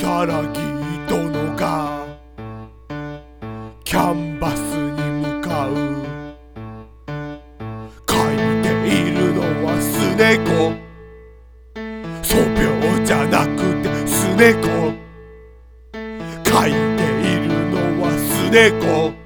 如月殿がキャンバスに向かう。書いているのはスネコ素描じゃなくてスネコ書いているのはスネコ